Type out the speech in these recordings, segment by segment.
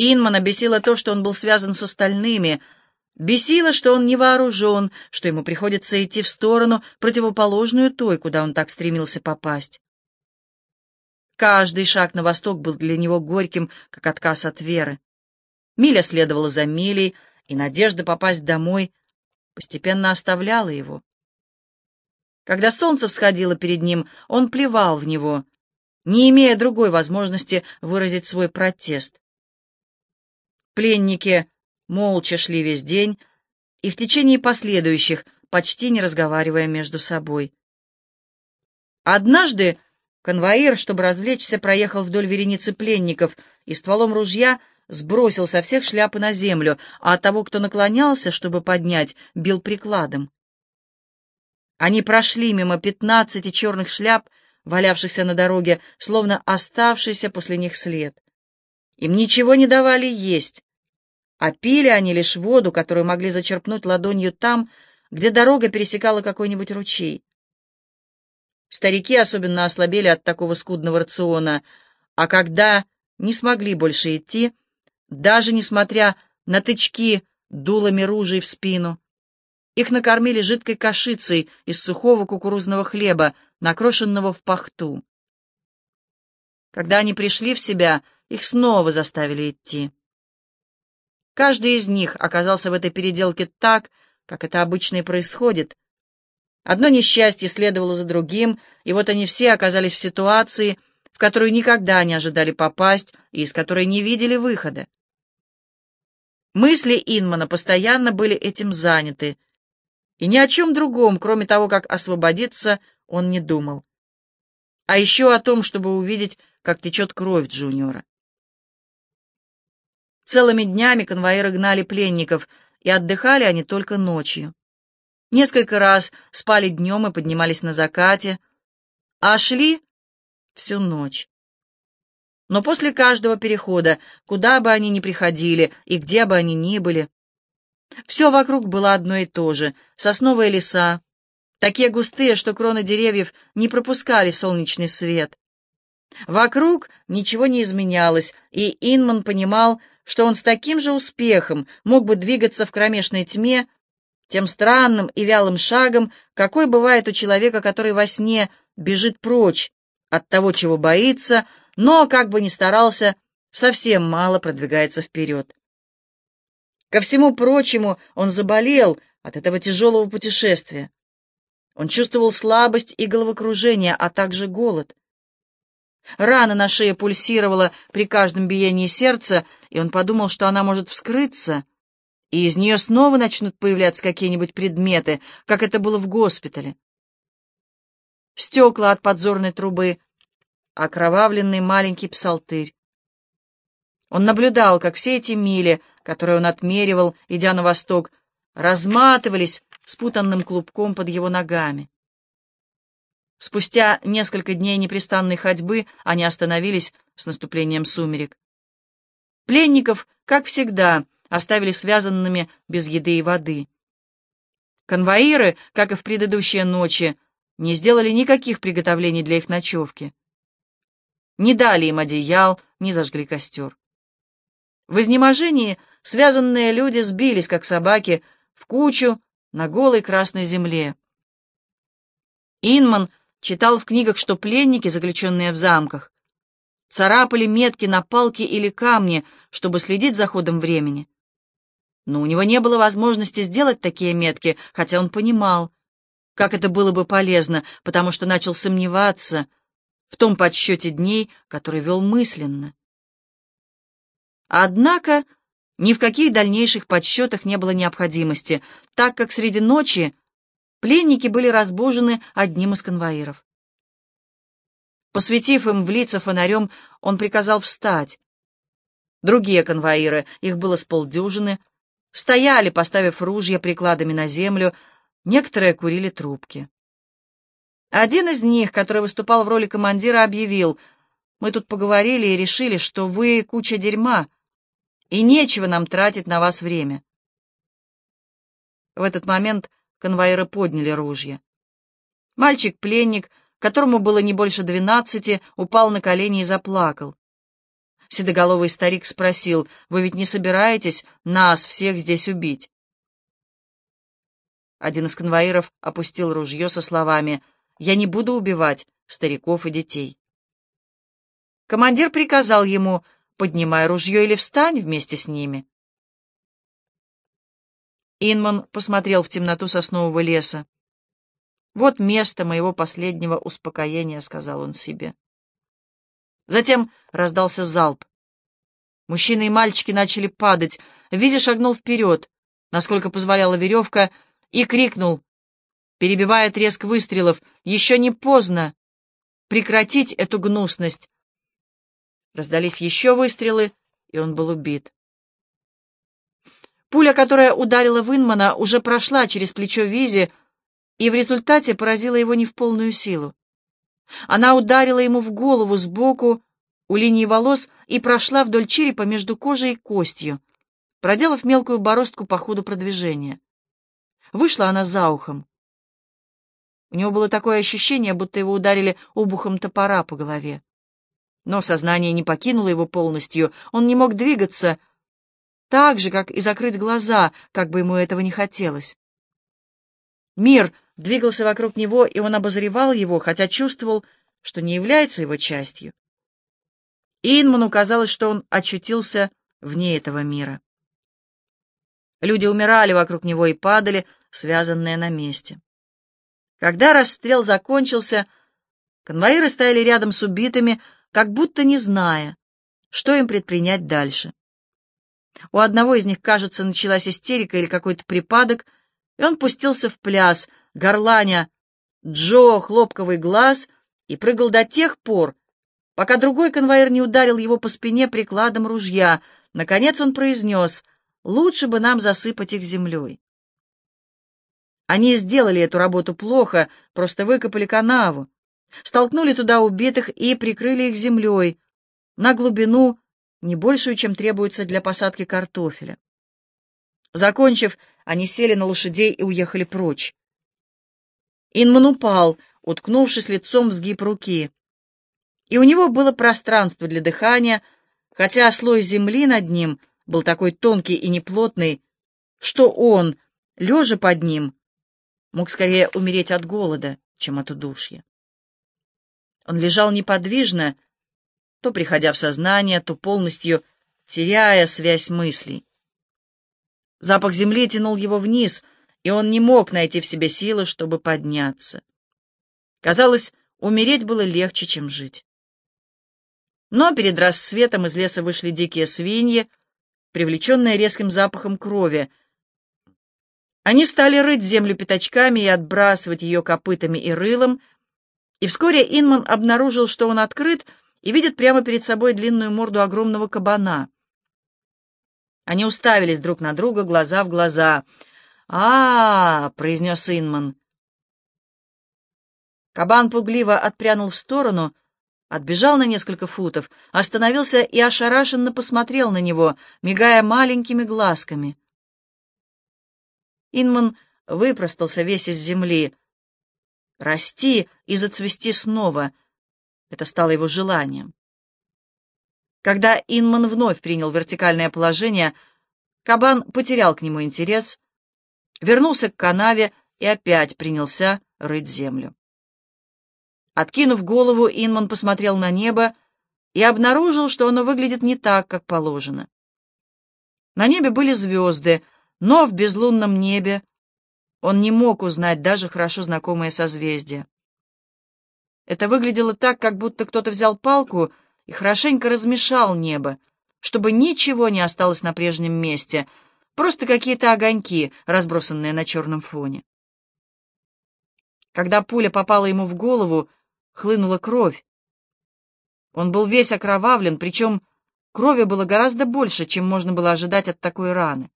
Инмана бесило то, что он был связан с остальными, бесило, что он не вооружен, что ему приходится идти в сторону, противоположную той, куда он так стремился попасть. Каждый шаг на восток был для него горьким, как отказ от веры. Миля следовала за милей, и надежда попасть домой постепенно оставляла его. Когда солнце всходило перед ним, он плевал в него, не имея другой возможности выразить свой протест. Пленники молча шли весь день и в течение последующих, почти не разговаривая между собой. Однажды конвоир, чтобы развлечься, проехал вдоль вереницы пленников и стволом ружья сбросил со всех шляпы на землю, а того, кто наклонялся, чтобы поднять, бил прикладом. Они прошли мимо пятнадцати черных шляп, валявшихся на дороге, словно оставшийся после них след. Им ничего не давали есть, а пили они лишь воду, которую могли зачерпнуть ладонью там, где дорога пересекала какой-нибудь ручей. Старики особенно ослабели от такого скудного рациона, а когда не смогли больше идти, даже несмотря на тычки дулами ружей в спину, их накормили жидкой кашицей из сухого кукурузного хлеба, накрошенного в пахту. Когда они пришли в себя, их снова заставили идти. Каждый из них оказался в этой переделке так, как это обычно и происходит. Одно несчастье следовало за другим, и вот они все оказались в ситуации, в которую никогда не ожидали попасть и из которой не видели выхода. Мысли Инмана постоянно были этим заняты, и ни о чем другом, кроме того, как освободиться, он не думал. А еще о том, чтобы увидеть, как течет кровь Джуниора. Целыми днями конвоиры гнали пленников, и отдыхали они только ночью. Несколько раз спали днем и поднимались на закате, а шли всю ночь. Но после каждого перехода, куда бы они ни приходили и где бы они ни были, все вокруг было одно и то же — сосновые леса, такие густые, что кроны деревьев не пропускали солнечный свет. Вокруг ничего не изменялось, и Инман понимал, что он с таким же успехом мог бы двигаться в кромешной тьме, тем странным и вялым шагом, какой бывает у человека, который во сне бежит прочь от того, чего боится, но, как бы ни старался, совсем мало продвигается вперед. Ко всему прочему, он заболел от этого тяжелого путешествия. Он чувствовал слабость и головокружение, а также голод. Рана на шее пульсировала при каждом биении сердца, и он подумал, что она может вскрыться, и из нее снова начнут появляться какие-нибудь предметы, как это было в госпитале. Стекла от подзорной трубы, окровавленный маленький псалтырь. Он наблюдал, как все эти мили, которые он отмеривал, идя на восток, разматывались спутанным клубком под его ногами. Спустя несколько дней непрестанной ходьбы они остановились с наступлением сумерек. Пленников, как всегда, оставили связанными без еды и воды. Конвоиры, как и в предыдущие ночи, не сделали никаких приготовлений для их ночевки. Не дали им одеял, не зажгли костер. В изнеможении связанные люди сбились, как собаки, в кучу на голой красной земле. Инман читал в книгах, что пленники, заключенные в замках, царапали метки на палке или камне, чтобы следить за ходом времени. Но у него не было возможности сделать такие метки, хотя он понимал, как это было бы полезно, потому что начал сомневаться в том подсчете дней, который вел мысленно. Однако ни в каких дальнейших подсчетах не было необходимости, так как среди ночи пленники были разбужены одним из конвоиров. Посветив им в лица фонарем, он приказал встать. Другие конвоиры, их было с полдюжины, стояли, поставив ружья прикладами на землю, некоторые курили трубки. Один из них, который выступал в роли командира, объявил, «Мы тут поговорили и решили, что вы куча дерьма, и нечего нам тратить на вас время. В этот момент конвоиры подняли ружья. Мальчик-пленник, которому было не больше двенадцати, упал на колени и заплакал. седоголовый старик спросил, «Вы ведь не собираетесь нас всех здесь убить?» Один из конвоиров опустил ружье со словами «Я не буду убивать стариков и детей». Командир приказал ему «Поднимай ружье или встань вместе с ними». Инман посмотрел в темноту соснового леса. «Вот место моего последнего успокоения», — сказал он себе. Затем раздался залп. Мужчины и мальчики начали падать. Визи шагнул вперед, насколько позволяла веревка, и крикнул, перебивая треск выстрелов, «Еще не поздно! Прекратить эту гнусность!» Раздались еще выстрелы, и он был убит. Пуля, которая ударила Винмана, уже прошла через плечо Визи и в результате поразила его не в полную силу. Она ударила ему в голову сбоку, у линии волос, и прошла вдоль черепа между кожей и костью, проделав мелкую бороздку по ходу продвижения. Вышла она за ухом. У него было такое ощущение, будто его ударили обухом топора по голове. Но сознание не покинуло его полностью, он не мог двигаться, так же, как и закрыть глаза, как бы ему этого не хотелось. Мир двигался вокруг него, и он обозревал его, хотя чувствовал, что не является его частью. Инману казалось, что он очутился вне этого мира. Люди умирали вокруг него и падали, связанные на месте. Когда расстрел закончился, конвоиры стояли рядом с убитыми, как будто не зная, что им предпринять дальше. У одного из них, кажется, началась истерика или какой-то припадок, и он пустился в пляс, горланя «Джо, хлопковый глаз» и прыгал до тех пор, пока другой конвоир не ударил его по спине прикладом ружья. Наконец он произнес «Лучше бы нам засыпать их землей». Они сделали эту работу плохо, просто выкопали канаву, столкнули туда убитых и прикрыли их землей на глубину не большую, чем требуется для посадки картофеля. Закончив, они сели на лошадей и уехали прочь. Инман упал, уткнувшись лицом в сгиб руки. И у него было пространство для дыхания, хотя слой земли над ним был такой тонкий и неплотный, что он, лежа под ним, мог скорее умереть от голода, чем от удушья. Он лежал неподвижно, то приходя в сознание, то полностью теряя связь мыслей. Запах земли тянул его вниз, и он не мог найти в себе силы, чтобы подняться. Казалось, умереть было легче, чем жить. Но перед рассветом из леса вышли дикие свиньи, привлеченные резким запахом крови. Они стали рыть землю пятачками и отбрасывать ее копытами и рылом, и вскоре Инман обнаружил, что он открыт и видит прямо перед собой длинную морду огромного кабана. Они уставились друг на друга, глаза в глаза. а, -а, -а произнес Инман. Кабан пугливо отпрянул в сторону, отбежал на несколько футов, остановился и ошарашенно посмотрел на него, мигая маленькими глазками. Инман выпростался весь из земли. Расти и зацвести снова — это стало его желанием. Когда Инман вновь принял вертикальное положение, кабан потерял к нему интерес, вернулся к канаве и опять принялся рыть землю. Откинув голову, Инман посмотрел на небо и обнаружил, что оно выглядит не так, как положено. На небе были звезды, но в безлунном небе он не мог узнать даже хорошо знакомые созвездия. Это выглядело так, как будто кто-то взял палку и хорошенько размешал небо, чтобы ничего не осталось на прежнем месте, просто какие-то огоньки, разбросанные на черном фоне. Когда пуля попала ему в голову, хлынула кровь. Он был весь окровавлен, причем крови было гораздо больше, чем можно было ожидать от такой раны.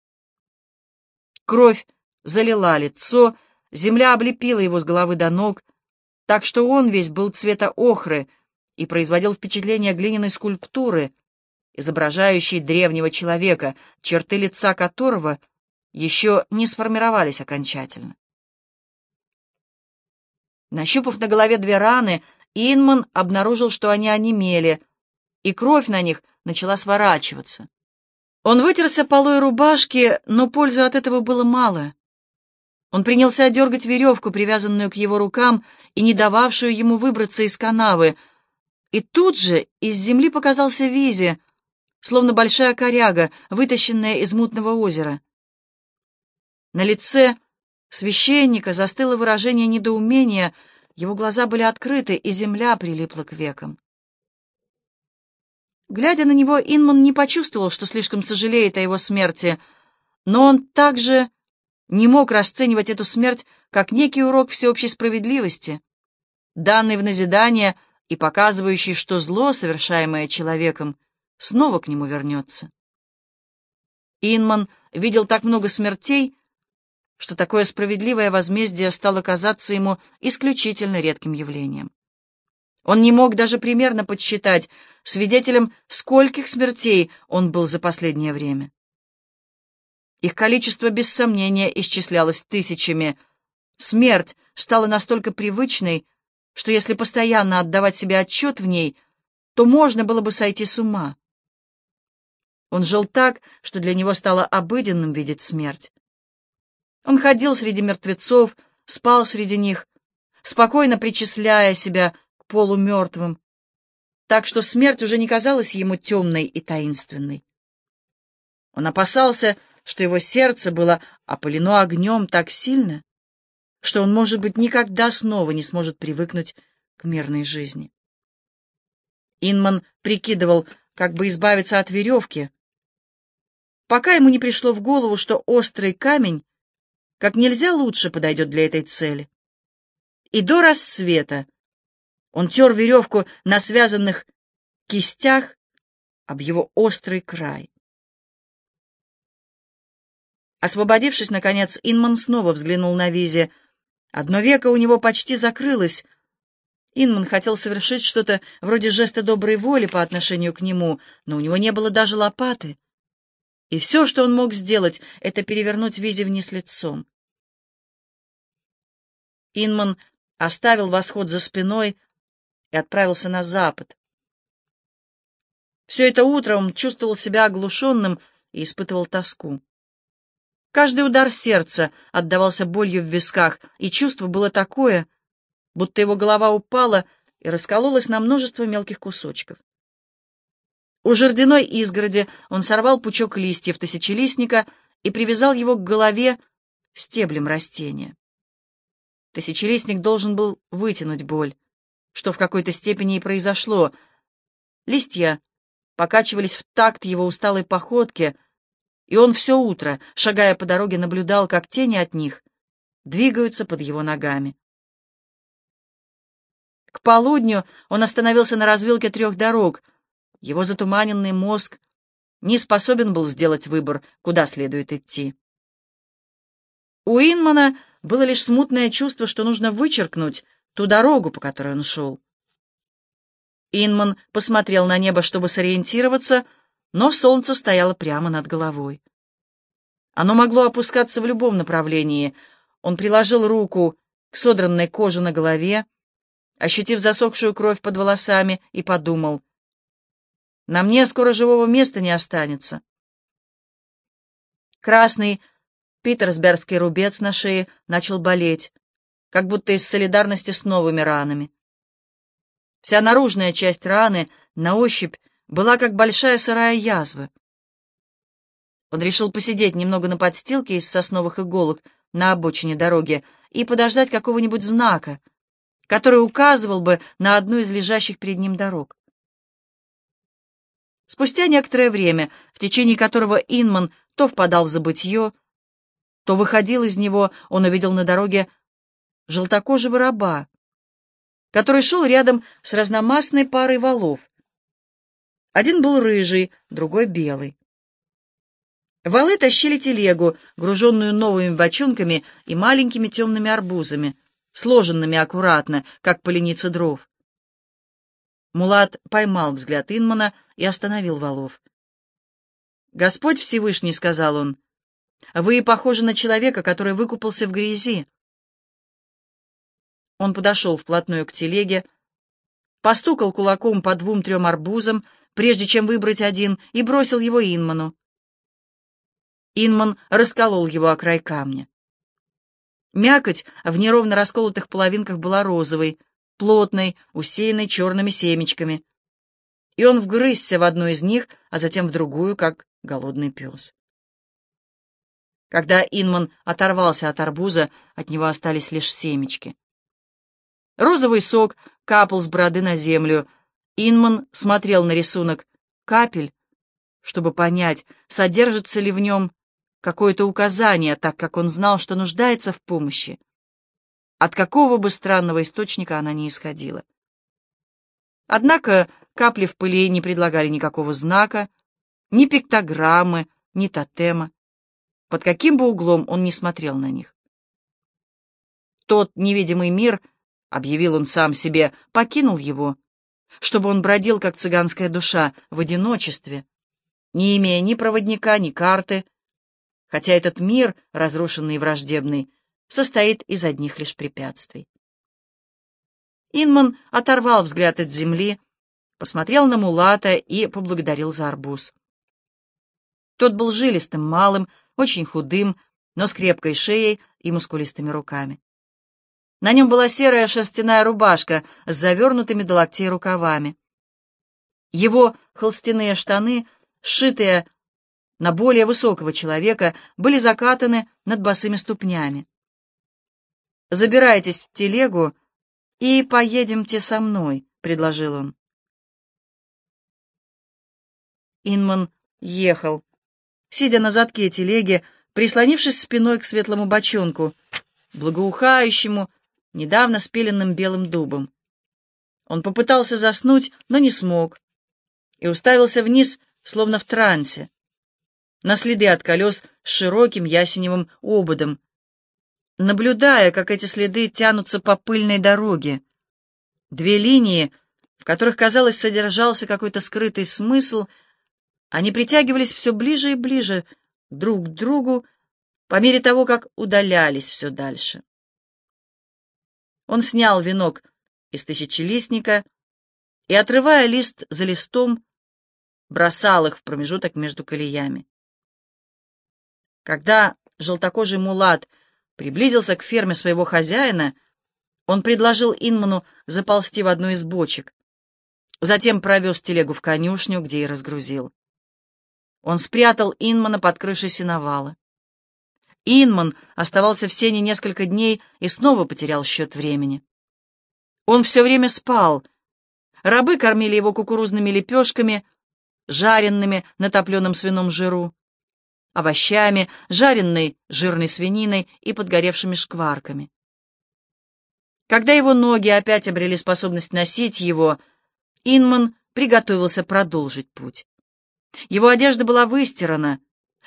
Кровь залила лицо, земля облепила его с головы до ног, так что он весь был цвета охры и производил впечатление глиняной скульптуры, изображающей древнего человека, черты лица которого еще не сформировались окончательно. Нащупав на голове две раны, Инман обнаружил, что они онемели, и кровь на них начала сворачиваться. Он вытерся полой рубашки, но пользы от этого было мало. Он принялся дергать веревку, привязанную к его рукам и не дававшую ему выбраться из канавы. И тут же из земли показался Визи, словно большая коряга, вытащенная из мутного озера. На лице священника застыло выражение недоумения, его глаза были открыты, и земля прилипла к векам. Глядя на него, Инман не почувствовал, что слишком сожалеет о его смерти, но он также не мог расценивать эту смерть как некий урок всеобщей справедливости, данный в назидание и показывающий, что зло, совершаемое человеком, снова к нему вернется. Инман видел так много смертей, что такое справедливое возмездие стало казаться ему исключительно редким явлением. Он не мог даже примерно подсчитать, свидетелем скольких смертей он был за последнее время. Их количество, без сомнения, исчислялось тысячами. Смерть стала настолько привычной, что если постоянно отдавать себе отчет в ней, то можно было бы сойти с ума. Он жил так, что для него стало обыденным видеть смерть. Он ходил среди мертвецов, спал среди них, спокойно причисляя себя к полумертвым, так что смерть уже не казалась ему темной и таинственной. Он опасался, что его сердце было опалено огнем так сильно, что он, может быть, никогда снова не сможет привыкнуть к мирной жизни. Инман прикидывал, как бы избавиться от веревки, пока ему не пришло в голову, что острый камень как нельзя лучше подойдет для этой цели. И до рассвета он тер веревку на связанных кистях об его острый край. Освободившись, наконец, Инман снова взглянул на Визе. Одно веко у него почти закрылось. Инман хотел совершить что-то вроде жеста доброй воли по отношению к нему, но у него не было даже лопаты. И все, что он мог сделать, это перевернуть Визе вниз лицом. Инман оставил восход за спиной и отправился на запад. Все это утро он чувствовал себя оглушенным и испытывал тоску. Каждый удар сердца отдавался болью в висках, и чувство было такое, будто его голова упала и раскололась на множество мелких кусочков. У жердяной изгороди он сорвал пучок листьев тысячелистника и привязал его к голове стеблем растения. Тысячелистник должен был вытянуть боль, что в какой-то степени и произошло. Листья покачивались в такт его усталой походке, и он все утро, шагая по дороге, наблюдал, как тени от них двигаются под его ногами. К полудню он остановился на развилке трех дорог. Его затуманенный мозг не способен был сделать выбор, куда следует идти. У Инмана было лишь смутное чувство, что нужно вычеркнуть ту дорогу, по которой он шел. Инман посмотрел на небо, чтобы сориентироваться, но солнце стояло прямо над головой. Оно могло опускаться в любом направлении. Он приложил руку к содранной коже на голове, ощутив засохшую кровь под волосами, и подумал, «На мне скоро живого места не останется». Красный Питерсбергский рубец на шее начал болеть, как будто из солидарности с новыми ранами. Вся наружная часть раны на ощупь была как большая сырая язва. Он решил посидеть немного на подстилке из сосновых иголок на обочине дороги и подождать какого-нибудь знака, который указывал бы на одну из лежащих перед ним дорог. Спустя некоторое время, в течение которого Инман то впадал в забытье, то выходил из него, он увидел на дороге желтокожего раба, который шел рядом с разномастной парой валов. Один был рыжий, другой белый. Валы тащили телегу, груженную новыми бочонками и маленькими темными арбузами, сложенными аккуратно, как поленицы дров. Мулат поймал взгляд Инмана и остановил валов. «Господь Всевышний», — сказал он, — вы похожи на человека, который выкупался в грязи. Он подошел вплотную к телеге, постукал кулаком по двум-трем арбузам, прежде чем выбрать один, и бросил его Инману. Инман расколол его о край камня. Мякоть в неровно расколотых половинках была розовой, плотной, усеянной черными семечками. И он вгрызся в одну из них, а затем в другую, как голодный пес. Когда Инман оторвался от арбуза, от него остались лишь семечки. Розовый сок капал с бороды на землю. Инман смотрел на рисунок капель, чтобы понять, содержится ли в нем какое-то указание, так как он знал, что нуждается в помощи. От какого бы странного источника она ни исходила. Однако капли в пыли не предлагали никакого знака, ни пиктограммы, ни тотема. Под каким бы углом он ни смотрел на них. Тот невидимый мир, объявил он сам себе, покинул его, чтобы он бродил, как цыганская душа, в одиночестве, не имея ни проводника, ни карты, хотя этот мир, разрушенный и враждебный, состоит из одних лишь препятствий. Инман оторвал взгляд от земли, посмотрел на Мулата и поблагодарил за арбуз. Тот был жилистым, малым, очень худым, но с крепкой шеей и мускулистыми руками. На нем была серая шерстяная рубашка с завернутыми до локтей рукавами. Его холстяные штаны, сшитые на более высокого человека, были закатаны над босыми ступнями. «Забирайтесь в телегу и поедемте со мной», — предложил он. Инман ехал, сидя на задке телеги, прислонившись спиной к светлому бочонку, благоухающему, недавно спиленным белым дубом. Он попытался заснуть, но не смог, и уставился вниз, словно в трансе на следы от колес с широким ясеневым ободом, наблюдая, как эти следы тянутся по пыльной дороге. Две линии, в которых, казалось, содержался какой-то скрытый смысл, они притягивались все ближе и ближе друг к другу по мере того, как удалялись все дальше. Он снял венок из тысячелистника и, отрывая лист за листом, бросал их в промежуток между колеями. Когда желтокожий мулат приблизился к ферме своего хозяина, он предложил Инману заползти в одну из бочек. Затем провез телегу в конюшню, где и разгрузил. Он спрятал Инмана под крышей сеновала. Инман оставался в сене несколько дней и снова потерял счет времени. Он все время спал. Рабы кормили его кукурузными лепешками, жаренными на топленом свином жиру овощами, жареной жирной свининой и подгоревшими шкварками. Когда его ноги опять обрели способность носить его, Инман приготовился продолжить путь. Его одежда была выстирана,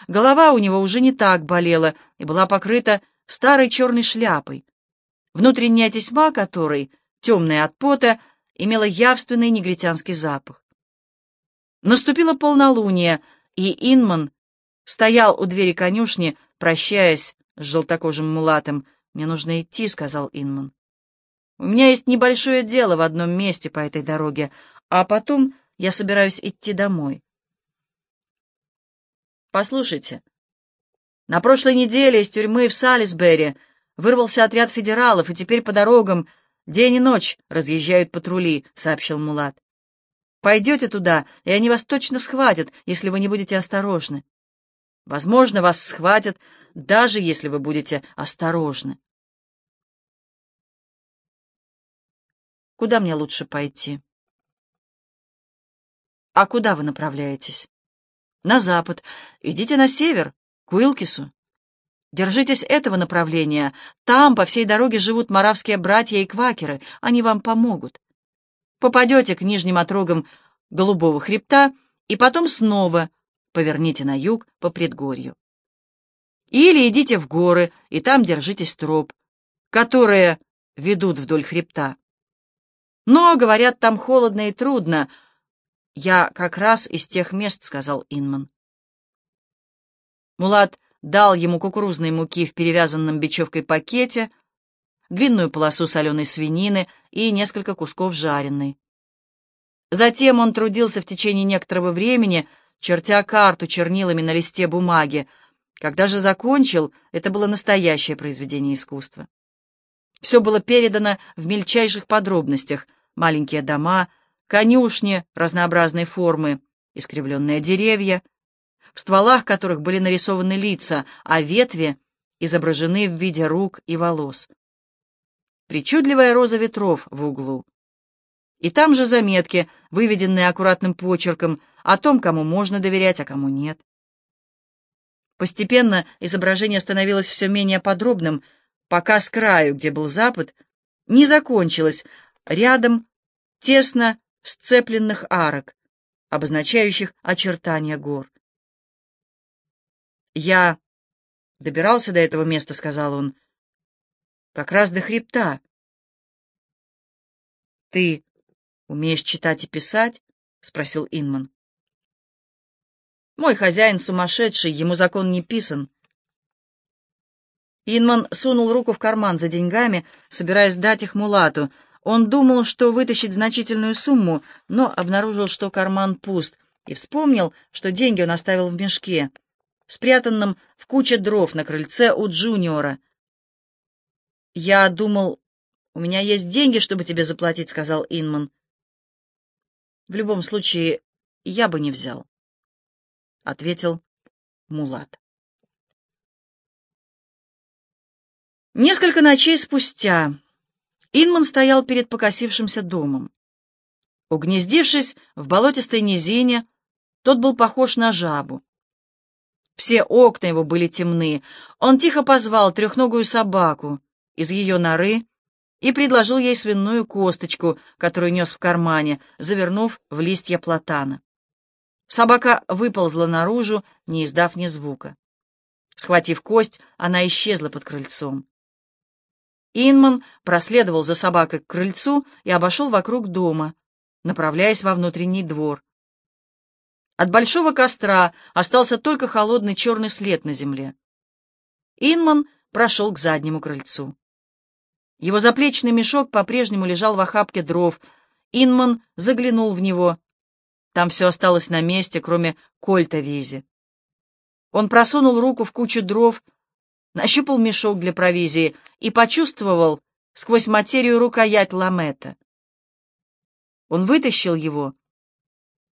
голова у него уже не так болела и была покрыта старой черной шляпой, внутренняя тесьма которой, темная от пота, имела явственный негритянский запах. Наступило полнолуние, и Инман Стоял у двери конюшни, прощаясь с желтокожим мулатом. «Мне нужно идти», — сказал Инман. «У меня есть небольшое дело в одном месте по этой дороге, а потом я собираюсь идти домой». «Послушайте, на прошлой неделе из тюрьмы в Салисбери вырвался отряд федералов, и теперь по дорогам день и ночь разъезжают патрули», — сообщил Мулат. «Пойдете туда, и они вас точно схватят, если вы не будете осторожны. Возможно, вас схватят, даже если вы будете осторожны. Куда мне лучше пойти? А куда вы направляетесь? На запад. Идите на север, к Уилкису. Держитесь этого направления. Там по всей дороге живут маравские братья и квакеры. Они вам помогут. Попадете к нижним отрогам Голубого хребта и потом снова поверните на юг по предгорью. Или идите в горы, и там держитесь троп, которые ведут вдоль хребта. Но, говорят, там холодно и трудно. Я как раз из тех мест, — сказал Инман. Мулат дал ему кукурузной муки в перевязанном бечевкой пакете, длинную полосу соленой свинины и несколько кусков жареной. Затем он трудился в течение некоторого времени, чертя карту чернилами на листе бумаги. Когда же закончил, это было настоящее произведение искусства. Все было передано в мельчайших подробностях. Маленькие дома, конюшни разнообразной формы, искривленные деревья, в стволах которых были нарисованы лица, а ветви изображены в виде рук и волос. Причудливая роза ветров в углу. И там же заметки, выведенные аккуратным почерком, о том, кому можно доверять, а кому нет. Постепенно изображение становилось все менее подробным, пока с краю, где был запад, не закончилось рядом тесно сцепленных арок, обозначающих очертания гор. «Я добирался до этого места», — сказал он, — «как раз до хребта». «Ты умеешь читать и писать?» — спросил Инман. «Мой хозяин сумасшедший, ему закон не писан». Инман сунул руку в карман за деньгами, собираясь дать их Мулату. Он думал, что вытащит значительную сумму, но обнаружил, что карман пуст, и вспомнил, что деньги он оставил в мешке, спрятанном в куче дров на крыльце у Джуниора. «Я думал, у меня есть деньги, чтобы тебе заплатить», — сказал Инман. В любом случае, я бы не взял, — ответил Мулат. Несколько ночей спустя Инман стоял перед покосившимся домом. Угнездившись в болотистой низине, тот был похож на жабу. Все окна его были темны. Он тихо позвал трехногую собаку из ее норы и предложил ей свиную косточку, которую нес в кармане, завернув в листья платана. Собака выползла наружу, не издав ни звука. Схватив кость, она исчезла под крыльцом. Инман проследовал за собакой к крыльцу и обошел вокруг дома, направляясь во внутренний двор. От большого костра остался только холодный черный след на земле. Инман прошел к заднему крыльцу. Его заплечный мешок по-прежнему лежал в охапке дров. Инман заглянул в него. Там все осталось на месте, кроме кольта визи. Он просунул руку в кучу дров, нащупал мешок для провизии и почувствовал сквозь материю рукоять ламета. Он вытащил его,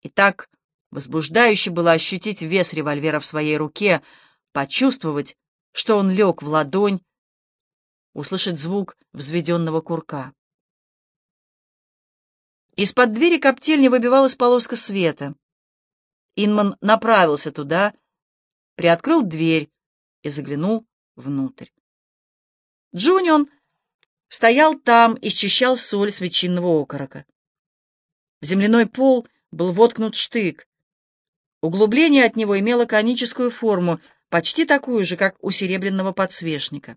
и так возбуждающе было ощутить вес револьвера в своей руке, почувствовать, что он лег в ладонь, услышать звук взведенного курка. Из-под двери коптильни выбивалась полоска света. Инман направился туда, приоткрыл дверь и заглянул внутрь. Джунион стоял там и счищал соль с ветчинного окорока. В земляной пол был воткнут штык. Углубление от него имело коническую форму, почти такую же, как у серебряного подсвечника.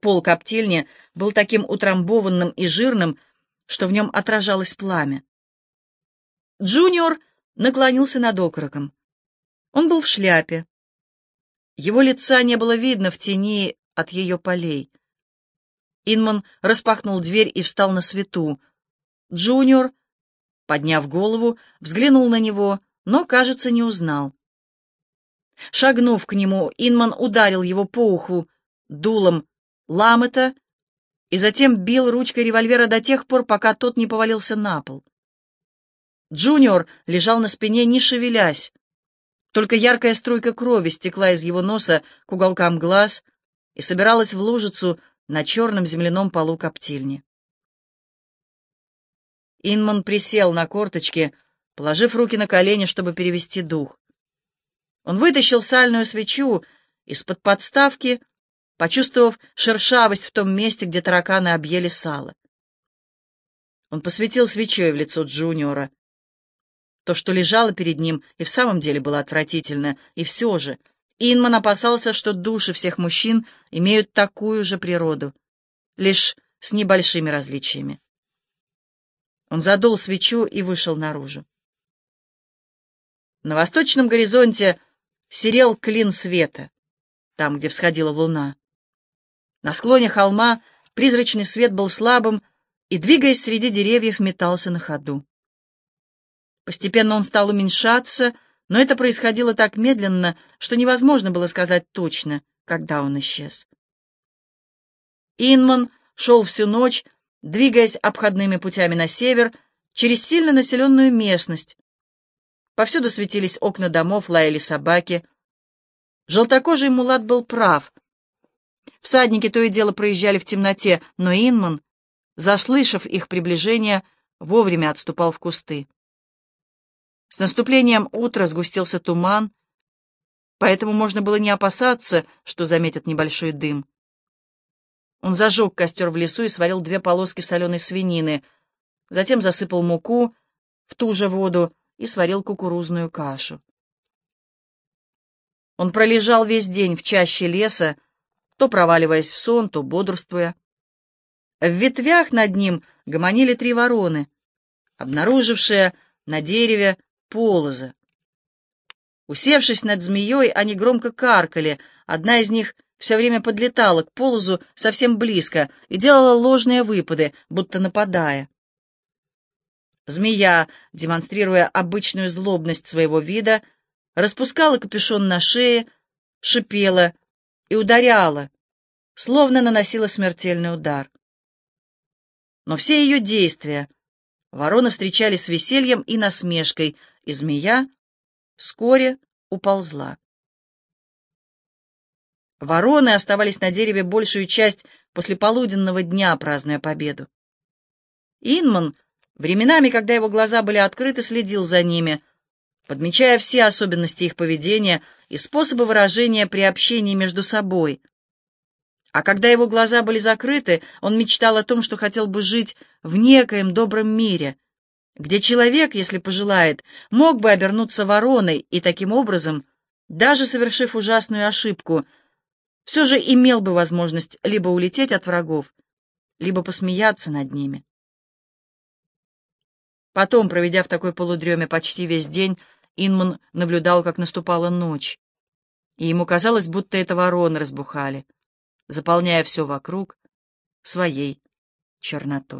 Пол коптильни был таким утрамбованным и жирным, что в нем отражалось пламя. Джуниор наклонился над окороком. Он был в шляпе. Его лица не было видно в тени от ее полей. Инман распахнул дверь и встал на свету. Джуниор, подняв голову, взглянул на него, но, кажется, не узнал. Шагнув к нему, Инман ударил его по уху дулом ламета и затем бил ручкой револьвера до тех пор, пока тот не повалился на пол. Джуниор лежал на спине, не шевелясь. Только яркая струйка крови стекла из его носа к уголкам глаз и собиралась в лужицу на черном земляном полу коптильни. Инман присел на корточки, положив руки на колени, чтобы перевести дух. Он вытащил сальную свечу из-под подставки почувствовав шершавость в том месте, где тараканы объели сало. Он посветил свечой в лицо Джуниора. То, что лежало перед ним, и в самом деле было отвратительно, и все же Инман опасался, что души всех мужчин имеют такую же природу, лишь с небольшими различиями. Он задул свечу и вышел наружу. На восточном горизонте серел клин света, там, где всходила луна. На склоне холма призрачный свет был слабым и, двигаясь среди деревьев, метался на ходу. Постепенно он стал уменьшаться, но это происходило так медленно, что невозможно было сказать точно, когда он исчез. Инман шел всю ночь, двигаясь обходными путями на север, через сильно населенную местность. Повсюду светились окна домов, лаяли собаки. Желтокожий мулат был прав. Всадники то и дело проезжали в темноте, но Инман, заслышав их приближение, вовремя отступал в кусты. С наступлением утра сгустился туман, поэтому можно было не опасаться, что заметят небольшой дым. Он зажег костер в лесу и сварил две полоски соленой свинины, затем засыпал муку в ту же воду и сварил кукурузную кашу. Он пролежал весь день в чаще леса, то проваливаясь в сон, то бодрствуя. В ветвях над ним гомонили три вороны, обнаружившие на дереве полоза. Усевшись над змеей, они громко каркали. Одна из них все время подлетала к полозу совсем близко и делала ложные выпады, будто нападая. Змея, демонстрируя обычную злобность своего вида, распускала капюшон на шее, шипела и ударяла, словно наносила смертельный удар. Но все ее действия вороны встречали с весельем и насмешкой, и змея вскоре уползла. Вороны оставались на дереве большую часть после полуденного дня, празднуя победу. Инман, временами, когда его глаза были открыты, следил за ними, подмечая все особенности их поведения и способы выражения при общении между собой. А когда его глаза были закрыты, он мечтал о том, что хотел бы жить в некоем добром мире — где человек, если пожелает, мог бы обернуться вороной и таким образом, даже совершив ужасную ошибку, все же имел бы возможность либо улететь от врагов, либо посмеяться над ними. Потом, проведя в такой полудреме почти весь день, Инман наблюдал, как наступала ночь, и ему казалось, будто это вороны разбухали, заполняя все вокруг своей чернотой.